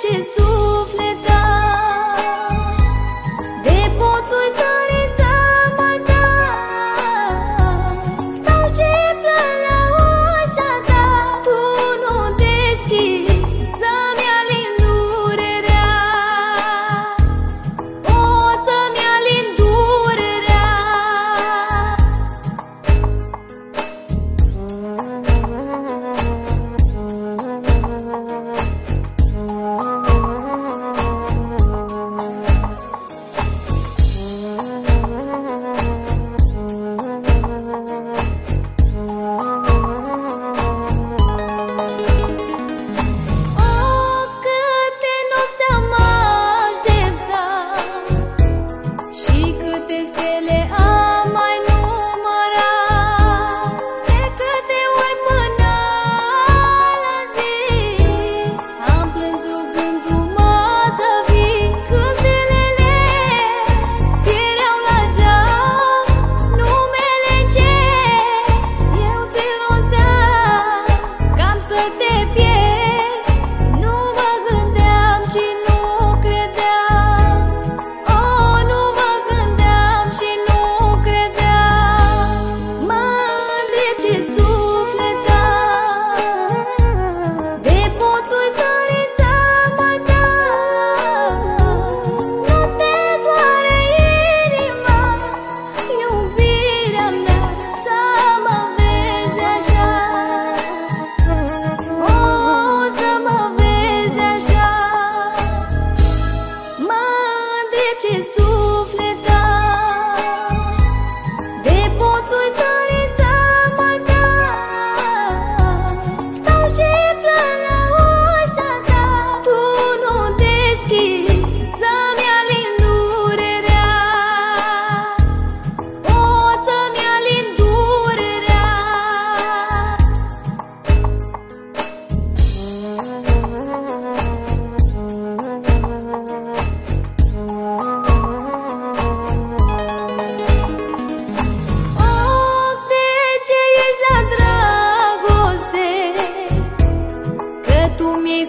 Jesus.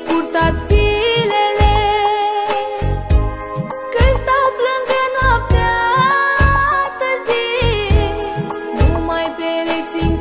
scurtat zilele Când stau plângă noaptea târzie Numai pereții